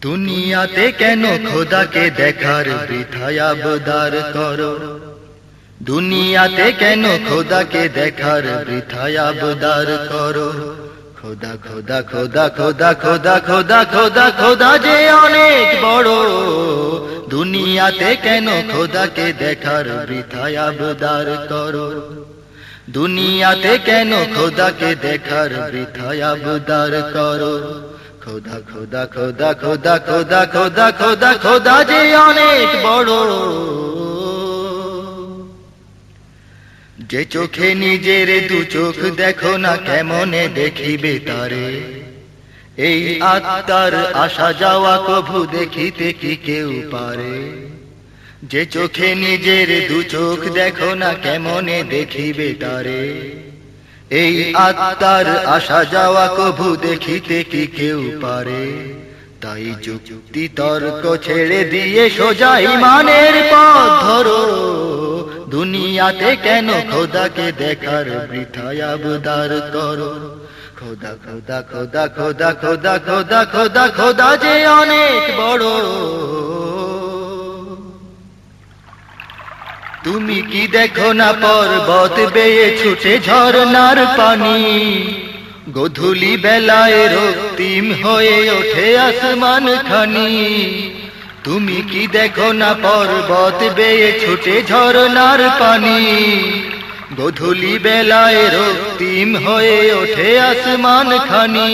দুনিয়াতে কেন খোদাকে দেখার বৃথায় আবদার করো? দুনিয়াতে কেন খোদাকে দেখার বৃথায় আবদার করো? খোদা খোদা খোদা খোদা খোদা খোদা খোদা খোদা যে অনেক বড়। দুনিয়াতে কেন খোদাকে দেখার বৃথায় আবদার করো? দুনিয়াতে কেন খোদাকে দেখার বৃথায় আবদার করো? খোদা খোদা খোদা খোদা খোদা খোদা খোদা খোদা যে অনেক বড়। যে চোখে নিজের দু চোখ দেখো না কেমনে দেখিবে তারে। এই আত্মার আসা যাওয়া কভু দেখিতে কি কেউ পারে। যে চোখে নিজের দু চোখ দেখো না কেমনে দেখিবে তারে। এই আত্মার আসা যাওয়া কভু দেখিতে কি কেউ পারে? তাই যুক্তি তর্ক ছেড়ে দিয়ে সোজা ইমানের পথ ধরো। দুনিয়াতে কেন খোদাকে দেখার বৃথায় আবদার করো? খোদা খোদা খোদা খোদা খোদা খোদা খোদা খোদা যে অনেক বড়। তুমি কি দেখো না পর্বত বেয়ে ছুটে ঝরনার পানি? গধুলি বেলায় রক্তিম হয়ে ওঠে আসমান খানি। তুমি কি দেখো না পর্বত বেয়ে ছুটে ঝরনার পানি? গধুলি বেলায় রক্তিম হয়ে ওঠে আসমান খানি।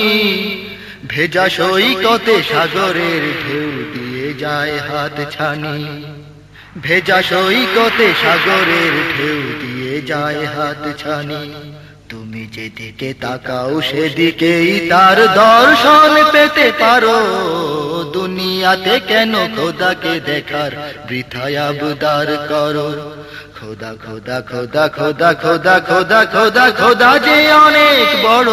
ভেজা সৈকতে সাগরের ঢেউ দিয়ে যায় হাত ছানি। ভেজা সৈকতে সাগরের ঢেউ দিয়ে যায় হাত ছানি। তুমি যেদিকে তাকাও সেদিকেই তার দর্শন পেতে পারো। দুনিয়াতে কেন খোদাকে দেখার বৃথায় আবদার করো। খোদা খোদা খোদা খোদা খোদা খোদা খোদা খোদা যে অনেক বড়।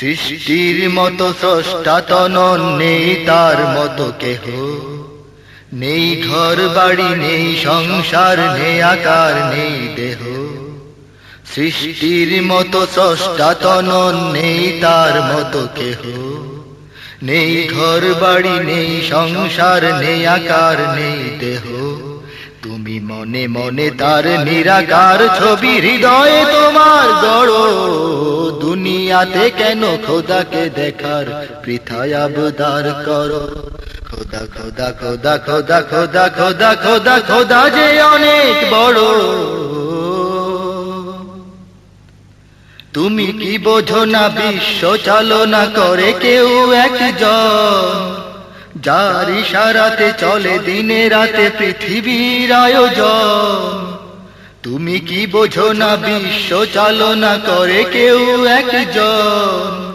সৃষ্টির মতো স্রষ্টা তনন নেই তার মতো কেহ। নেই ঘর বাড়ি, নেই সংসার, নেই আকার, নেই দেহ। সৃষ্টির মতো স্রষ্টা তনন নেই তার মতো কেহ। নেই ঘর বাড়ি, নেই সংসার, নেই আকার, নেই দেহ। তুমি মনে মনে তার নিরাকার ছবি, হৃদয়ে তোমার গড় দুনিয়াতে কেন খোদাকে দেখার? পৃথায় আবদার করো। খোদা খোদা খোদা খোদা খোদা খোদা খোদা খোদা যে অনেক বড়। তুমি কি বোঝো না বিশ্ব চালনা করে কেউ একজন? যার ইশারাতে চলে দিনে রাতে পৃথিবীর আয়োজন। তুমি কি বোঝো না বিশ্ব চালনা করে কেউ একজন?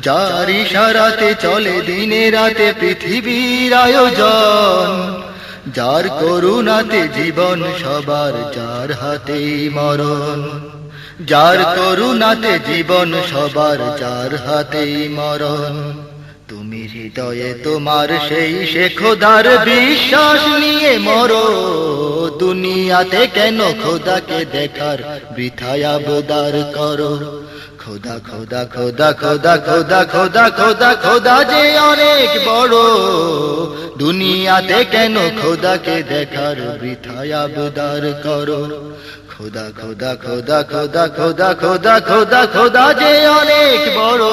যার ইশারাতে চলে দিনে রাতে পৃথিবীর আয়োজন। যার করুণাতে জীবন সবার যার হাতে মরণ। যার করুণাতে জীবন সবার যার হাতে মরণ। হৃদয়ে তোমার সেই সে খোদার বিশ্বাস নিয়ে মরো দুনিয়াতে কেন খোদাকে দেখার বৃথায় আবদার করো খোদা খোদা খোদা খোদা খোদা খোদা খোদা খোদা যে অনেক বড় দুনিয়াতে কেন খোদাকে দেখার বৃথায় আবদার করো খোদা খোদা খোদা খোদা খোদা খোদা খোদা খোদা যে অনেক বড়